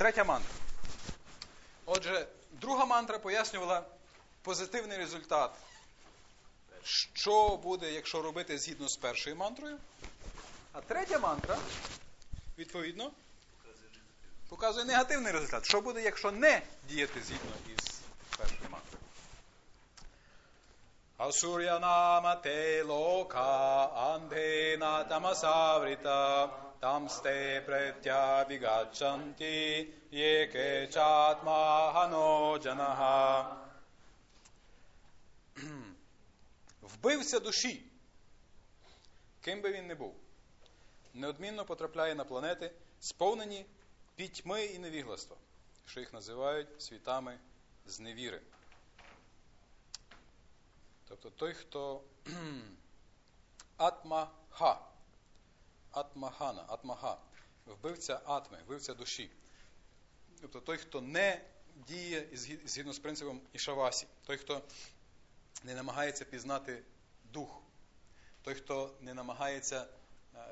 Третя мантра. Отже, друга мантра пояснювала позитивний результат. Що буде, якщо робити згідно з першою мантрою? А третя мантра, відповідно, показує негативний результат. Що буде, якщо не діяти згідно із першою мантрою? Асур'янама те лока андена тамасаврита претя вігачанті єке чатмахано джанаха. Вбивця душі, ким би він не був, неодмінно потрапляє на планети, сповнені пітьми і невігластва, що їх називають світами зневіри. Тобто той, хто атмаха, атмахана, атмаха, вбивця атми, вбивця душі. Тобто той, хто не діє згідно з принципом Ішавасі, той, хто не намагається пізнати дух, той, хто не намагається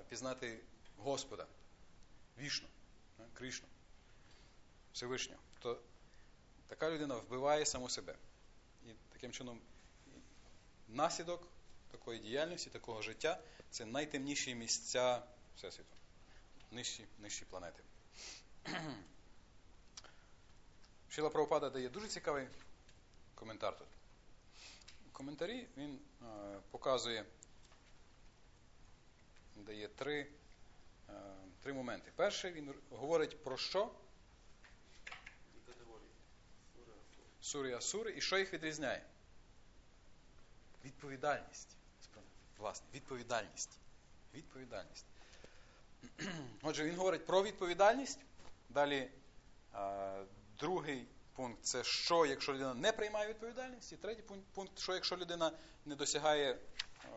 пізнати Господа, вішну, Кришну, Всевишнього, то така людина вбиває саму себе. І таким чином наслідок такої діяльності, такого життя це найтемніші місця Всесвіту, нижчі, нижчі планети. Шіла Правопада дає дуже цікавий коментар тут. У коментарі він е, показує, дає три, е, три моменти. Перший він говорить про що? Сури Асури і що їх відрізняє? Відповідальність. Власне, відповідальність. Відповідальність. Отже, він говорить про відповідальність. Далі а, другий пункт це що, якщо людина не приймає відповідальність. І третій пункт, що якщо людина не досягає а,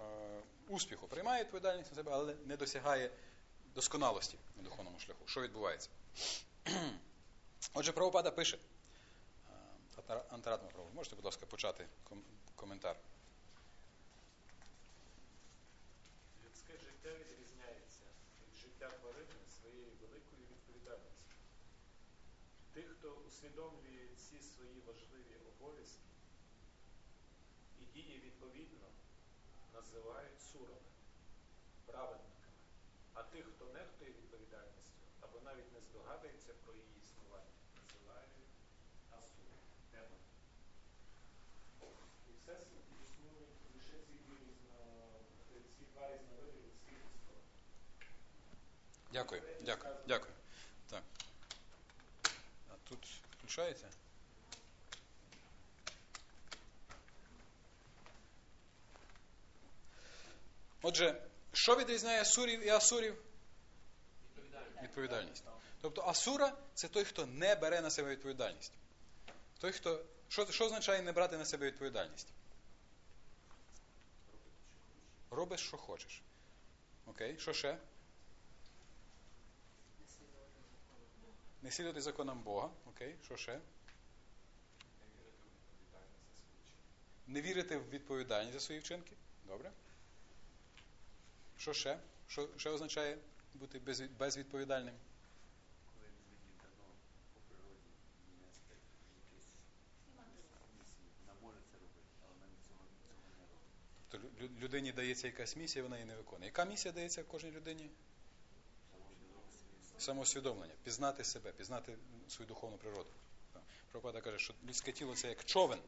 успіху, приймає відповідальність на себе, але не досягає досконалості на духовному шляху. Що відбувається? Отже, правопада пише. Антаратма правопада. Можете, будь ласка, почати коментар. Людське життя відрізняється від життя тварини своєю великою відповідальністю. Тих, хто усвідомлює ці свої важливі обов'язки і діє відповідно, називають сурами, праведниками. А тих, хто нехтує відповідальністю або навіть не здогадується про її існування, називають асурами. І все існують лише ці дві різно, ці два різновиди людських істот. Дякую, дякую, дякую. Так. А тут включається? Отже, що відрізняє асурів і асурів? Відповідальність. Відповідальність. Тобто асура це той, хто не бере на себе відповідальність. Той, хто. Що, що означає не брати на себе відповідальність? Робиш, що хочеш. Окей, що ще? Не слідувати законам Бога. Окей, що ще? Не вірити в відповідальність за свої вчинки. Добре. Що ще? Що ще означає бути без, безвідповідальним? Коли людині дано по природі нести якісь місії, вона може це робити, але вона цього, цього не робить. То лю- лю- людині дається якась місія, вона її не виконує. Яка місія дається кожній людині? Самоусвідомлення, пізнати себе, пізнати свою духовну природу. Прабхупада каже, що людське тіло це як човен.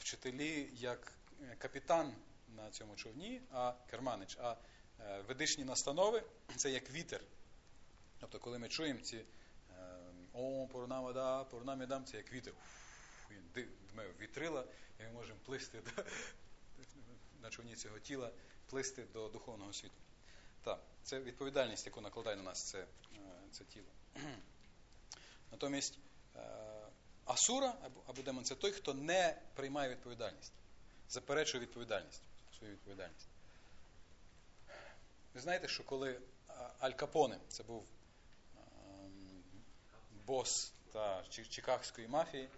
Вчителі як е, капітан на цьому човні, а керманич, а е, ведичні настанови це як вітер. Тобто, коли ми чуємо ці е, о, порунамада, порунамідам, це як вітер. Він дме вітрила, і ми можемо плисти до, на човні цього тіла, плисти до духовного світу. Так, це відповідальність, яку накладає на нас це, е, це тіло. Натомість е, Асура або, демон це той, хто не приймає відповідальність, заперечує відповідальність, свою відповідальність. Ви знаєте, що коли Аль Капоне, це був ем, бос та чикагської мафії,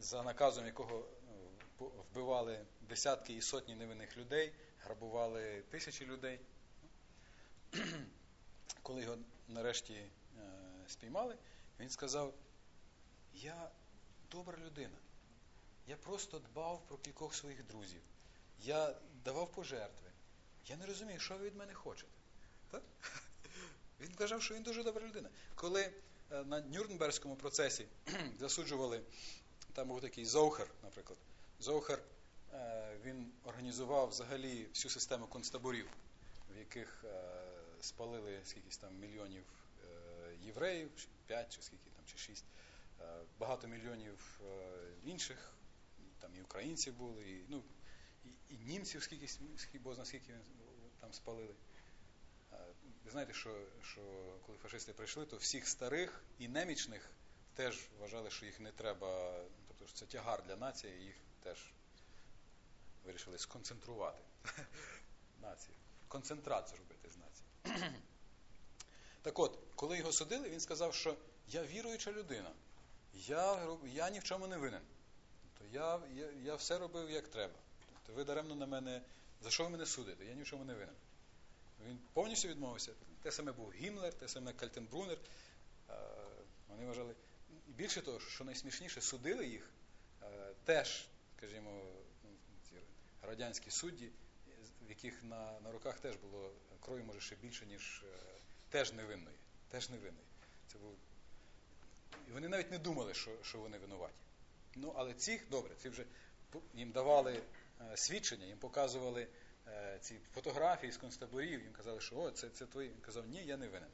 за наказом якого е, вбивали десятки і сотні невинних людей, грабували тисячі людей. Коли його нарешті е, спіймали, він сказав: Я добра людина. Я просто дбав про кількох своїх друзів. Я давав пожертви. Я не розумію, що ви від мене хочете. Так? Він казав, що він дуже добра людина. Коли е, на Нюрнберзькому процесі засуджували, там був такий Зоухер, наприклад. Зоухер е, він організував взагалі всю систему концтаборів, в яких спалили скількись там мільйонів євреїв, 5 чи скільки там, чи 6, багато мільйонів інших, там і українців були, і, ну, і, і німців, скільки, скільки, бо наскільки там спалили. Ви знаєте, що що коли фашисти прийшли, то всіх старих і немічних теж вважали, що їх не треба, тобто що це тягар для нації, їх теж вирішили сконцентрувати. Націю. Концентрат зробити з нації. Так от, коли його судили, він сказав, що я віруюча людина, я я ні в чому не винен. Тобто я, я, я все робив як треба. Тобто ви даремно на мене, за що ви мене судите? Я ні в чому не винен. Він повністю відмовився. Те саме був Гімлер, те саме Кальтенбрунер. Вони вважали. Більше того, що найсмішніше, судили їх теж, скажімо, ну, ці радянські судді, яких на на руках теж було крові, може, ще більше, ніж е, теж невинної. Теж невинної. Це був... І вони навіть не думали, що що вони винуваті. Ну, але цих, добре, ці вже їм давали е, свідчення, їм показували Е, ці фотографії з концтаборів, їм казали, що о, це це твої. Він казав, ні, я не винен.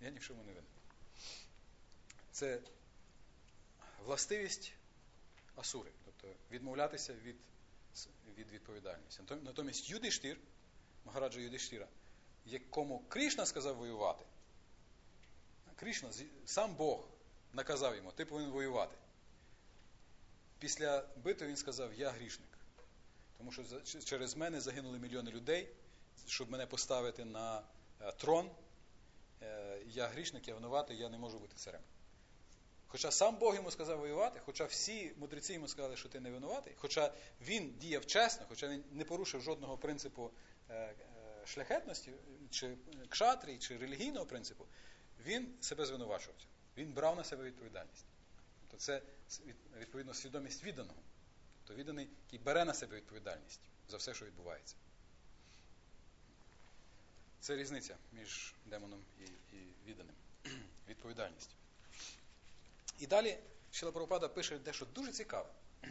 Я ні в чому не винен. Це властивість Асури, тобто відмовлятися від від відповідальності. Натомість Юдиштир, Магараджа Юдиштира, якому Кришна сказав воювати, Кришна, сам Бог наказав йому, ти повинен воювати. Після битви він сказав, я грішник. Тому що через мене загинули мільйони людей, щоб мене поставити на е, трон. Е, я грішник, я винуватий, я не можу бути царем. Хоча сам Бог йому сказав воювати, хоча всі мудреці йому сказали, що ти не винуватий, хоча він діяв чесно, хоча він не порушив жодного принципу е, шляхетності, чи кшатрій, чи релігійного принципу, він себе звинувачувався. Він брав на себе відповідальність. Тобто це відповідно свідомість відданого. Тобто відданий, який бере на себе відповідальність за все, що відбувається. Це різниця між демоном і, і відданим. Відповідальність. І далі Шіла Прабхупада пише дещо дуже цікаве.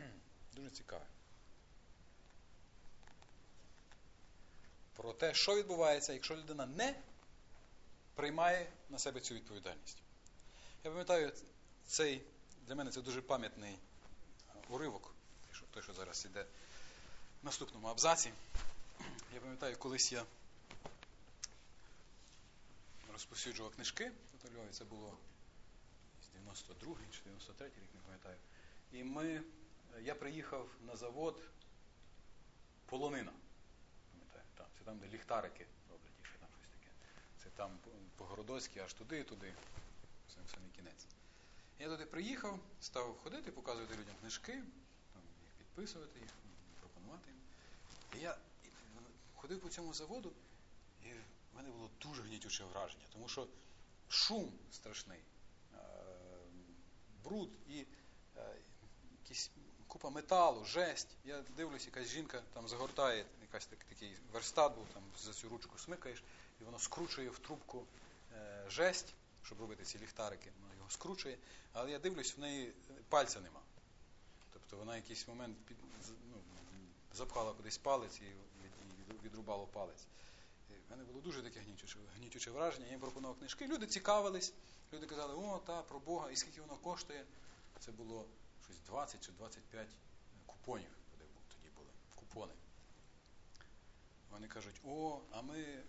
Дуже цікаве. Про те, що відбувається, якщо людина не приймає на себе цю відповідальність. Я пам'ятаю, цей для мене це дуже пам'ятний уривок той, що зараз іде в наступному абзаці. Я пам'ятаю, колись я розповсюджував книжки це було з 92 чи 93 рік, не пам'ятаю. І ми, я приїхав на завод Полонина. Пам'ятаю, там, Це там, де ліхтарики роблять, якщо там щось таке. Це там по Городоцькій аж туди, туди, самий кінець. Я туди приїхав, став ходити, показувати людям книжки підписувати їх, пропонувати їм. І я ходив по цьому заводу, і в мене було дуже гнітюче враження, тому що шум страшний, е, бруд і е, якісь купа металу, жесть. Я дивлюсь, якась жінка там загортає, якась так, такий верстат був, там за цю ручку смикаєш, і воно скручує в трубку е, жесть, щоб робити ці ліхтарики, воно його скручує, але я дивлюсь, в неї пальця нема. Тобто вона якийсь момент під, ну, запхала кудись палець і відрубало палець. В мене було дуже таке гнітюче, гнітюче враження. Я їм пропонував книжки. Люди цікавились, люди казали, о, та, про Бога, і скільки воно коштує. Це було щось 20 чи 25 купонів, тоді були, купони. Вони кажуть, о, а ми, е,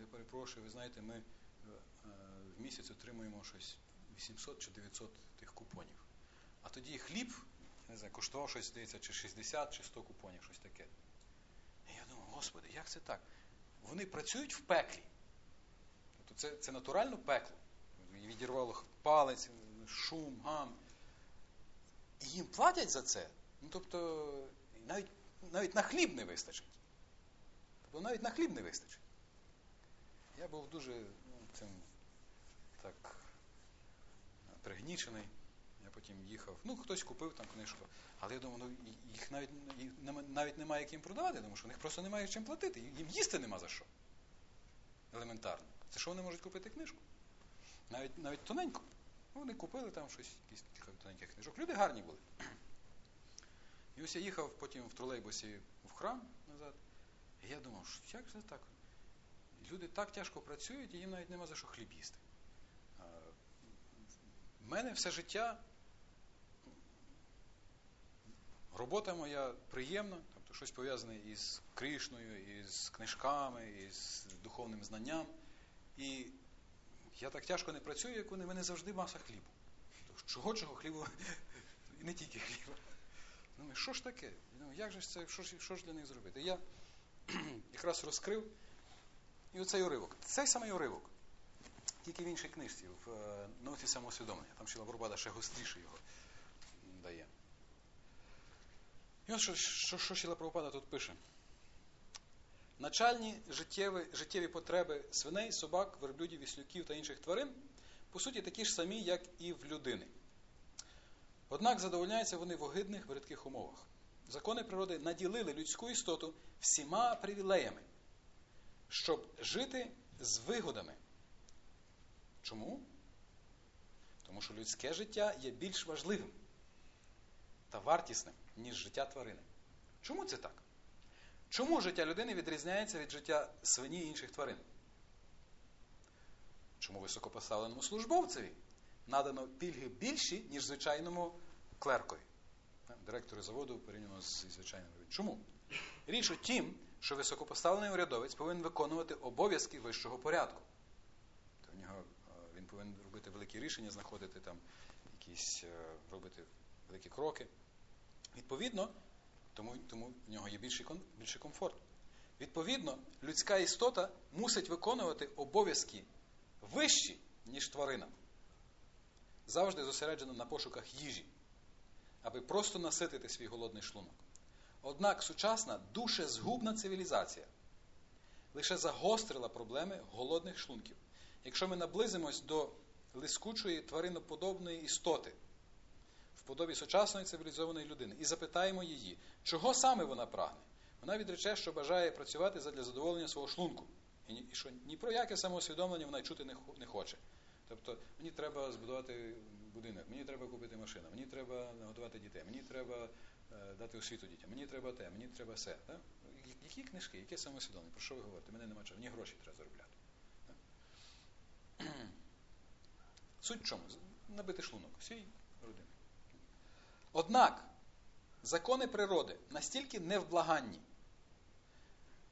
я перепрошую, ви знаєте, ми е, в місяць отримуємо щось 800 чи 900 тих купонів. А тоді хліб не знаю, коштував щось, здається, чи 60, чи 100 купонів, щось таке. І я думаю, Господи, як це так? Вони працюють в пеклі. Тобто це це натурально пекло. Відірвало палець, шум, гам. І їм платять за це. Ну, тобто, навіть навіть на хліб не вистачить. Тобто навіть на хліб не вистачить. Я був дуже ну, цим так пригнічений. Потім їхав. Ну, хтось купив там книжку. Але я думаю, ну їх навіть їх навіть немає як їм продавати, тому що в них просто немає чим платити. Їм їсти нема за що. Елементарно. Це що вони можуть купити книжку? Навіть навіть тоненьку. Ну, вони купили там щось, якісь тоненьких книжок. Люди гарні були. І ось я їхав потім в тролейбусі в храм назад. І я думав, що як це так? Люди так тяжко працюють, і їм навіть нема за що хліб їсти. У мене все життя, робота моя приємна, тобто щось пов'язане із Кришною, із книжками, із духовним знанням. І я так тяжко не працюю, як вони, в мене завжди маса хлібу. Чого чого хлібу, і не тільки хліба. Думаю, що ж таке? Думаю, як же це, що ж, що ж для них зробити? Я якраз розкрив і оцей уривок. Цей самий уривок, тільки в іншій книжці, в е, науці самоусвідомлення. Там Шіла Бурбада ще гостріше його дає. І ось що, що, що Шіла Прабхупада тут пише. Начальні життєві, життєві потреби свиней, собак, верблюдів, віслюків та інших тварин, по суті, такі ж самі, як і в людини. Однак задовольняються вони в огидних бридких умовах. Закони природи наділили людську істоту всіма привілеями, щоб жити з вигодами. Чому? Тому що людське життя є більш важливим та вартісним, ніж життя тварини. Чому це так? Чому життя людини відрізняється від життя свині і інших тварин? Чому високопоставленому службовцеві надано пільги більші, ніж звичайному клеркові? Директору заводу порівняно з звичайним. Чому? Річ у тім, що високопоставлений урядовець повинен виконувати обов'язки вищого порядку. То в нього він повинен робити великі рішення, знаходити там якісь робити великі кроки. Відповідно, тому тому в нього є більший, більший комфорт. Відповідно, людська істота мусить виконувати обов'язки вищі, ніж тварина. Завжди зосереджена на пошуках їжі, аби просто наситити свій голодний шлунок. Однак сучасна дуже згубна цивілізація лише загострила проблеми голодних шлунків. Якщо ми наблизимось до лискучої твариноподобної істоти подобі сучасної цивілізованої людини і запитаємо її, чого саме вона прагне, вона відрече, що бажає працювати задля задоволення свого шлунку. І що ні про яке самоусвідомлення вона й чути не хоче. Тобто мені треба збудувати будинок, мені треба купити машину, мені треба нагодувати дітей, мені треба е, дати освіту дітям, мені треба те, мені треба все. Так? Які книжки, яке самоусвідомлення? Про що ви говорите? Мене нема чого, мені гроші треба заробляти. Так? Суть в чому? Набити шлунок, всій родини. Однак закони природи настільки невблаганні,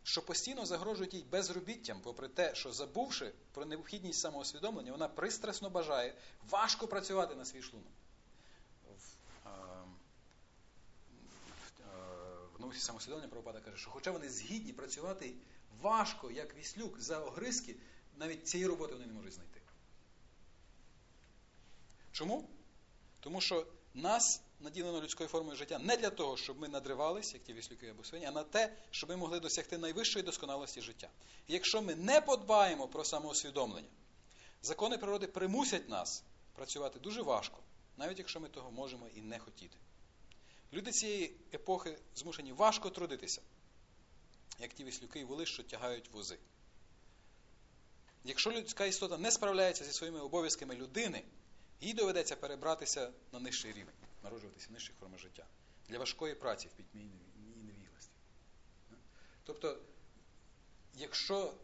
що постійно загрожують їй безробіттям, попри те, що забувши про необхідність самоусвідомлення, вона пристрасно бажає важко працювати на свій шлунок. В, е, в, в науці самоусвідомлення Правопада каже, що хоча вони згідні працювати важко, як віслюк, за огризки, навіть цієї роботи вони не можуть знайти. Чому? Тому що нас наділено людською формою життя не для того, щоб ми надривалися, як ті віслюки або свині, а на те, щоб ми могли досягти найвищої досконалості життя. І якщо ми не подбаємо про самоусвідомлення, закони природи примусять нас працювати дуже важко, навіть якщо ми того можемо і не хотіти. Люди цієї епохи змушені важко трудитися, як ті віслюки і воли, що тягають вози. Якщо людська істота не справляється зі своїми обов'язками людини, їй доведеться перебратися на нижчий рівень, народжуватися в нижчих формах життя для важкої праці в пітьмі і невігласті. Тобто, якщо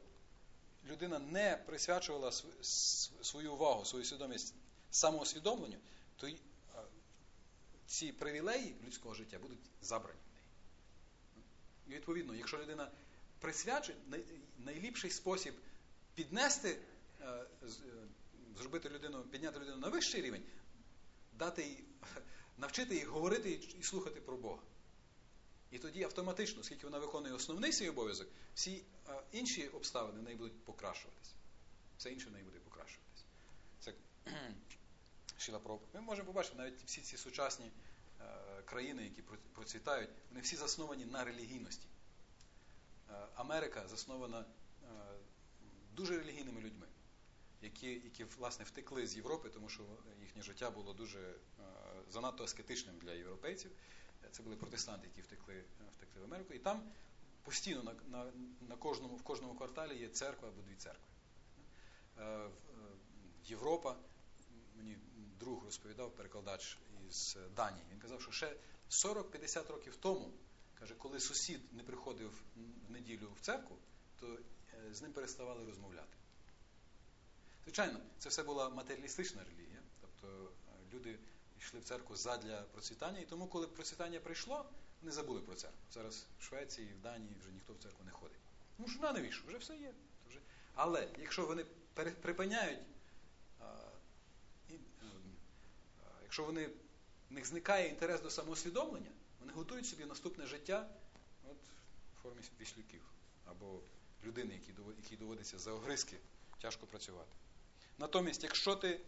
людина не присвячувала свою увагу, свою свідомість самоусвідомленню, то ці привілеї людського життя будуть забрані в неї. І відповідно, якщо людина присвячує найліпший спосіб піднести зробити людину, підняти людину на вищий рівень, дати їй, навчити її говорити і слухати про Бога. І тоді автоматично, оскільки вона виконує основний свій обов'язок, всі інші обставини в неї будуть покращуватися. Все інше в неї буде покращуватися. Це Шіла. Ми можемо побачити навіть всі ці сучасні країни, які процвітають, вони всі засновані на релігійності. Америка заснована дуже релігійними людьми. Які, які власне втекли з Європи, тому що їхнє життя було дуже е, занадто аскетичним для європейців. Це були протестанти, які втекли, е, втекли в Америку. І там постійно на, на, на кожному, в кожному кварталі є церква або дві церкви. Е, Європа, мені друг розповідав, перекладач із Данії. Він казав, що ще 40-50 років тому, каже, коли сусід не приходив в неділю в церкву, то з ним переставали розмовляти. Звичайно, це все була матеріалістична релігія, тобто е, люди йшли в церкву задля процвітання, і тому, коли процвітання прийшло, вони забули про церкву. Зараз в Швеції, в Данії вже ніхто в церкву не ходить. Тому що на навіщо? Вже все є. Вже... Але якщо вони припиняють, ем, якщо вони, в них зникає інтерес до самоусвідомлення, вони готують собі наступне життя от, в формі віслюків або людини, якій доводиться за огризки тяжко працювати. Натомість, якщо ти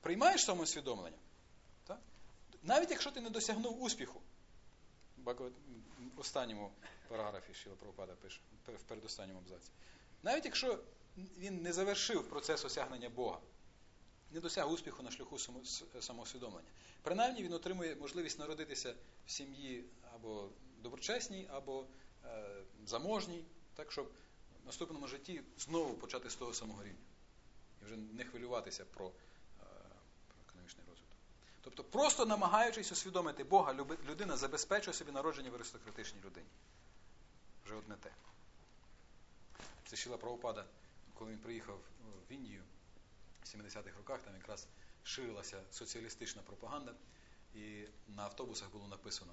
приймаєш самоусвідомлення, так? навіть якщо ти не досягнув успіху, в останньому параграфі Шіла Прабхупада пише, в передостанньому абзаці, навіть якщо він не завершив процес осягнення Бога, не досяг успіху на шляху самоусвідомлення, принаймні він отримує можливість народитися в сім'ї або доброчесній, або е, заможній, так щоб в наступному житті знову почати з того самого рівня і вже не хвилюватися про, е, про економічний розвиток. Тобто, просто намагаючись усвідомити Бога, людина забезпечує собі народження в аристократичній людині. Вже одне те. Це Шіла Правопада, коли він приїхав в Індію в 70-х роках, там якраз ширилася соціалістична пропаганда, і на автобусах було написано: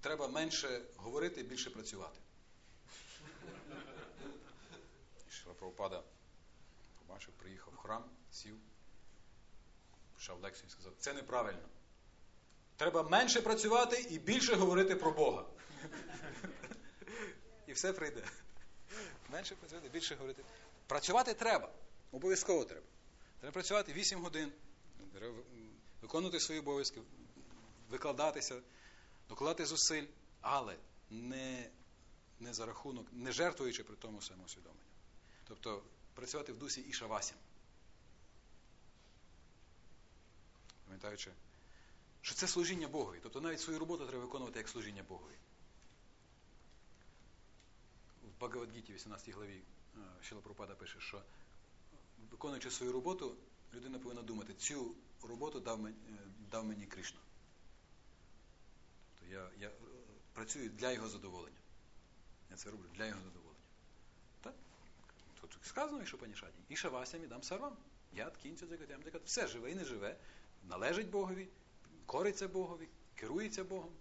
треба менше говорити, більше працювати. Шіла Правопада побачив, приїхав в храм, сів, почав лекцію і сказав, це неправильно. Треба менше працювати і більше говорити про Бога. І все прийде. Менше працювати, більше говорити. Працювати треба. Обов'язково треба. Треба працювати 8 годин, виконувати свої обов'язки, викладатися, докладати зусиль, але не, не за рахунок, не жертвуючи при тому самоусвідомленню. Тобто працювати в дусі і шавасям. Пам'ятаючи, що це служіння Богові. Тобто навіть свою роботу треба виконувати як служіння Богові. В Багавадгіті, 18 главі Шіла Пропада пише, що виконуючи свою роботу, людина повинна думати, цю роботу дав мені, дав мені Кришна. Тобто я, я е, працюю для його задоволення. Я це роблю для його задоволення. Тут сказано, що панішаді. І шавасям дам сарвам. Я кінця дзагатям дзагат. Все живе і не живе. Належить Богові, кориться Богові, керується Богом.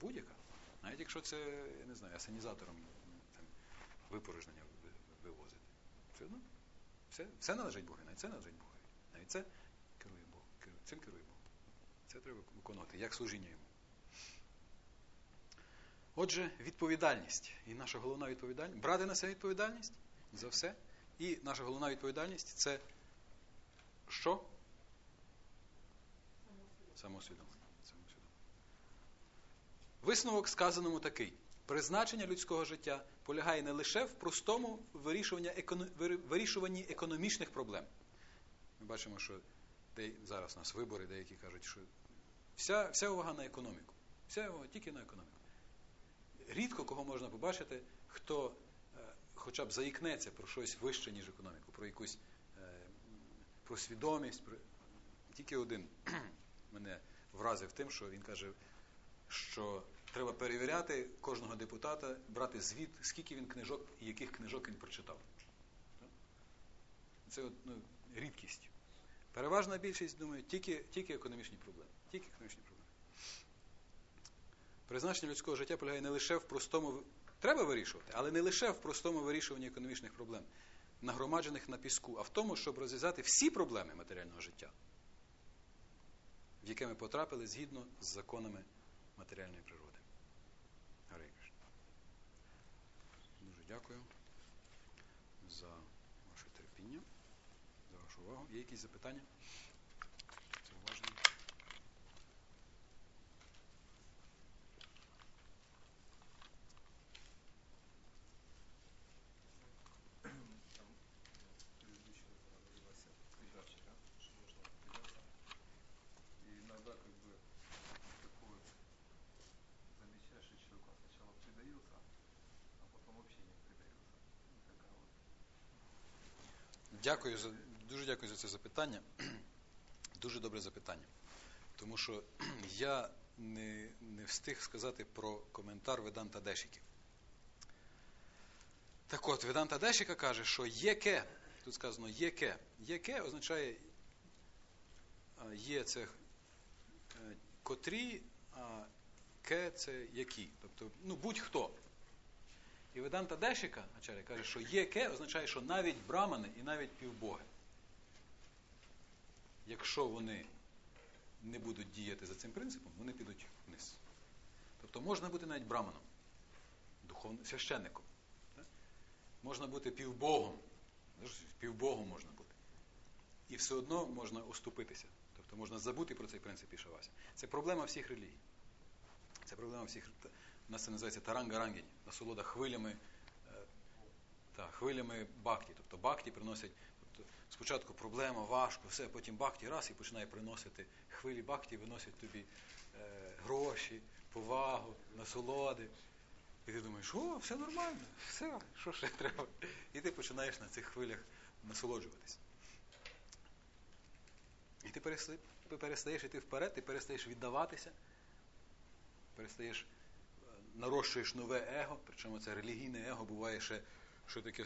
Будь-яка. Навіть якщо це, я не знаю, асенізатором випорожнення вивозити. Все одно. Все, все належить Богові, навіть це належить Богові. Навіть це керує Бог. Цим керує Бог. Це треба виконувати, як служіння йому. Отже, відповідальність. І наша головна відповідальність брати на себе відповідальність за все. І наша головна відповідальність це що? Самоусвідомлення. Висновок сказаному такий: призначення людського життя полягає не лише в простому вирішуванні економічних проблем. Ми бачимо, що зараз у нас вибори, деякі кажуть, що вся, вся увага на економіку. Вся увага тільки на економіку. Рідко кого можна побачити, хто е, хоча б заікнеться про щось вище, ніж економіку, про якусь е, про свідомість. Про... Тільки один мене вразив тим, що він каже, що треба перевіряти кожного депутата, брати звіт, скільки він книжок і яких книжок він прочитав. Це ну, рідкість. Переважна більшість думає, тільки, тільки економічні проблеми. Тільки економічні проблеми. Призначення людського життя полягає не лише в простому треба вирішувати, але не лише в простому вирішуванні економічних проблем, нагромаджених на піску, а в тому, щоб розв'язати всі проблеми матеріального життя, в яке ми потрапили згідно з законами матеріальної природи. Гарей Дуже дякую за ваше терпіння, за вашу увагу. Є якісь запитання? Дякую за дуже дякую за це запитання. Дуже добре запитання. Тому що я не, не встиг сказати про коментар Веданта Дешиків. Так от, Веданта Дешика каже, що єке, тут сказано єке. Єке означає є це е, котрі, а ке це які. Тобто, ну, будь-хто. І Веданта Дешика, Ачаря, каже, що єке означає, що навіть брамани і навіть півбоги, якщо вони не будуть діяти за цим принципом, вони підуть вниз. Тобто можна бути навіть браманом, духовним священником. Так? Можна бути півбогом, півбогом можна бути. І все одно можна оступитися. Тобто можна забути про цей принцип Ішавася. Це проблема всіх релігій. Це проблема всіх. У нас це називається таранга-рангінь, насолода хвилями, е, та, хвилями бакті. Тобто бакті приносять. Тобто, спочатку проблема, важко, все, потім бакті раз і починає приносити хвилі бакті, виносять тобі е, гроші, повагу, насолоди. І ти думаєш, о, все нормально, все, що ще треба? І ти починаєш на цих хвилях насолоджуватись. І ти перестаєш йти вперед, ти перестаєш віддаватися, перестаєш, нарощуєш нове его, причому це релігійне его буває ще що таке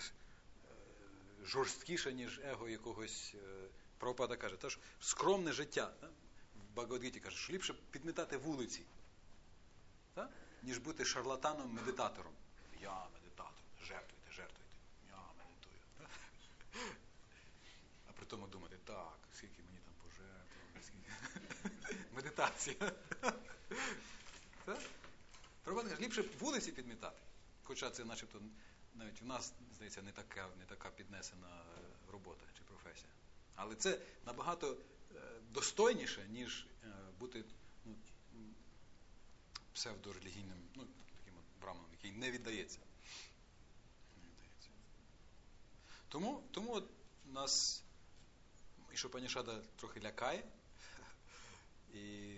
жорсткіше, ніж его якогось Прабхупада каже, тож скромне життя. Так? В Багавадгіті каже, що ліпше підмітати вулиці, так? ніж бути шарлатаном-медитатором. Я медитатор, жертвуйте, жертвуйте. Я медитую. Так? А при тому думати, так, скільки мені там пожертвували, скільки. Медитація. Ліпше вулиці підмітати. Хоча це начебто навіть у нас, здається, не така, не така піднесена робота чи професія. Але це набагато достойніше, ніж бути ну, псевдорелігійним, ну, таким от браманом, який не віддається. Не віддається. Тому, тому от нас Ішопанішада трохи лякає. І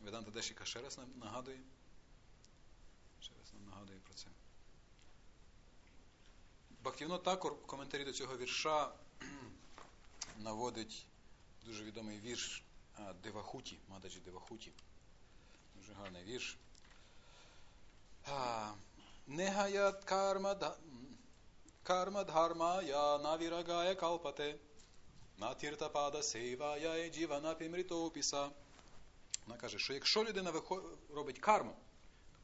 Веданта Дешіка ще раз нам нагадує. Нам нагадує про це. Бахтівно також в коментарі до цього вірша наводить дуже відомий вірш Девахуті, Мададжі Девахуті. Дуже гарний вірш. Негаят карма карма дхарма я навірагая калпате. Натіртапада сейвая джівана пімрітопіса. Вона каже, що якщо людина робить карму,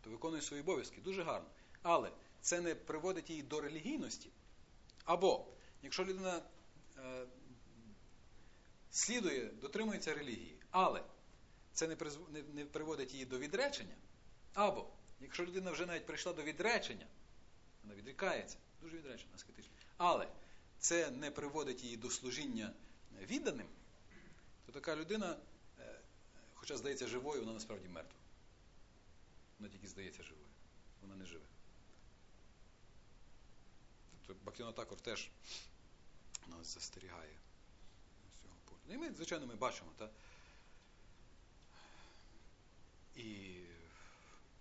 тобто виконує свої обов'язки, дуже гарно, але це не приводить її до релігійності. Або, якщо людина е, слідує, дотримується релігії, але це не, призв... не, не приводить її до відречення, або, якщо людина вже навіть прийшла до відречення, вона відрікається, дуже відречена, аскетична, але це не приводить її до служіння відданим, то така людина, е, хоча здається живою, вона насправді мертва. Вона тільки здається живою. Вона не живе. Тобто Бактіно також теж нас застерігає з цього погляду. І ми, звичайно, ми бачимо, та? і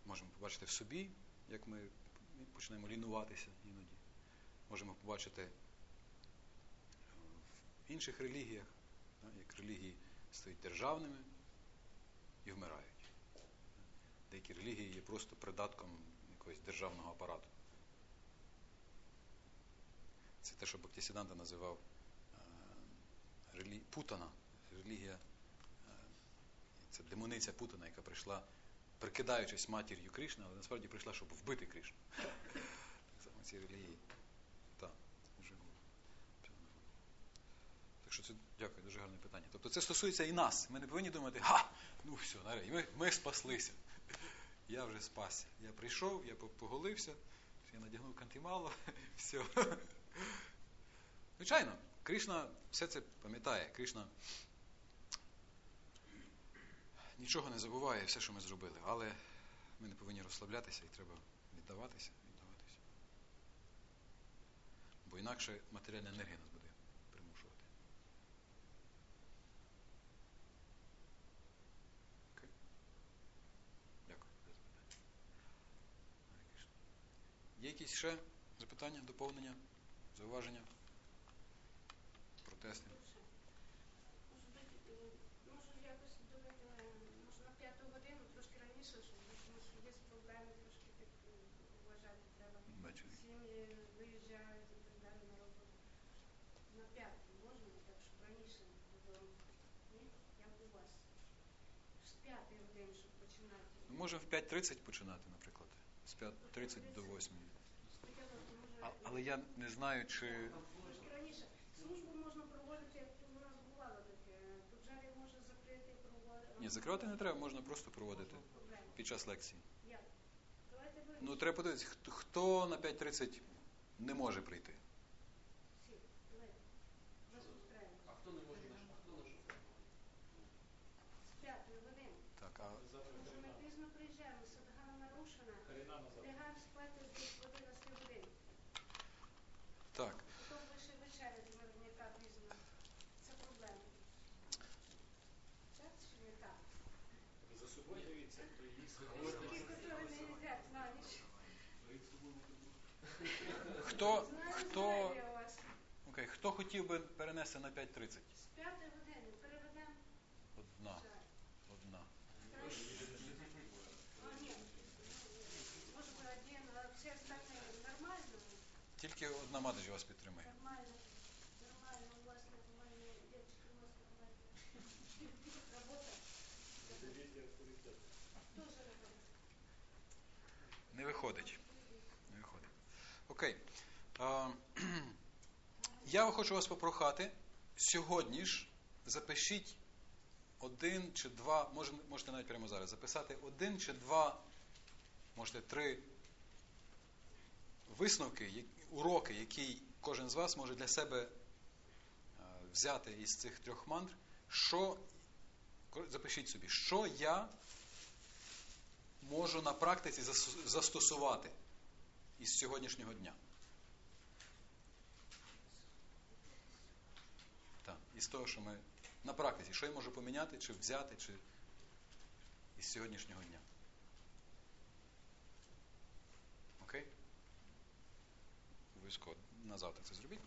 можемо побачити в собі, як ми почнемо лінуватися іноді. Можемо побачити в інших релігіях, як релігії стають державними і вмирають. Деякі релігії є просто придатком якогось державного апарату. Це те, що Бактісіданта називав релі... Путана, релігія, це демониця Путана, яка прийшла, прикидаючись матір'ю Кришни, але насправді прийшла, щоб вбити Кришну. Так само ці релігії. Так. Так що це дякую, дуже гарне питання. Тобто це стосується і нас. Ми не повинні думати, ха, ну все, нарешті, ми, ми спаслися. Я вже спасся. Я прийшов, я поголився, я надягнув кантимало, все. Звичайно, Кришна все це пам'ятає. Кришна нічого не забуває, все, що ми зробили. Але ми не повинні розслаблятися і треба віддаватися, віддаватися. Бо інакше матеріальна енергія нас буде примушувати. Окей? Дякую за запитання. Є якісь ще запитання, доповнення, зауваження? протести. Може якось е, може на п'яту годину, трошки раніше, тому що є проблеми, трошки так вважати треба. Сім'ї виїжджають і так далі на роботу. На п'яту можна, так щоб раніше додому. Ні? Як у вас? З п'ятої години, щоб починати. Можемо в 5.30 починати, наприклад. З 5.30 до 8. А, але я не знаю, чи. Трошки раніше. Службу можна проводити, як у нас бувало таке. Тут жарі може закрити, проводити. Ні, закривати не треба, можна просто проводити під час лекції. Як? Ну, треба подивитися, хто на 5.30 не може прийти. всі, ви, ви зустрінете. А хто не може наш? А хто наш? З п'ятої години. Так, а Завтра Тому що ми Карина. пізно приїжджаємо, садгана нарушена. Карина назад. Лягаємо спати десь в 11 годин. так. Потім лише вечеряти наверняка пізно. Це проблема. Так чи не так? Хто. Хто, окей, хто хотів би перенести на 5.30? З п'ятої години переведемо. Одна. Одна. Може би один, а всі остальні нормально? Тільки одна матері вас підтримує. Нормально. Нормально. У вас нормально. Девочки, у вас нормально. Работа. Не виходить. Не виходить. Окей. Я хочу вас попрохати сьогодні ж запишіть один чи два, може, можете навіть прямо зараз записати один чи два, можете три висновки, уроки, які кожен з вас може для себе взяти із цих трьох мантр, що запишіть собі, що я можу на практиці застосувати із сьогоднішнього дня. Так, із того, що ми на практиці, що я можу поміняти, чи взяти, чи із сьогоднішнього дня. Окей? Обов'язково на завтра це зробіть.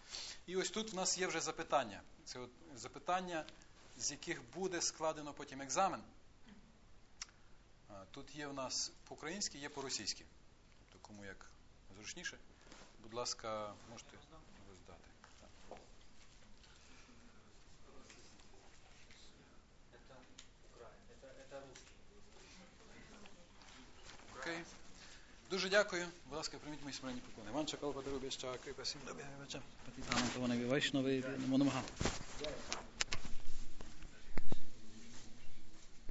І ось тут в нас є вже запитання. Це от запитання, з яких буде складено потім екзамен. А, Тут є в нас по-українськи, є по-російськи. Тобто кому як зручніше. Будь ласка, можете роздати. Так. Это Украина, это, это русский. Окей. Дуже дякую. Будь ласка, прийміть мої смиренні поклони. Іван Чакал, Подарубіща, Крипа Сім, Добі, Вача, Патітана, Тована, Вайшнови, Намага.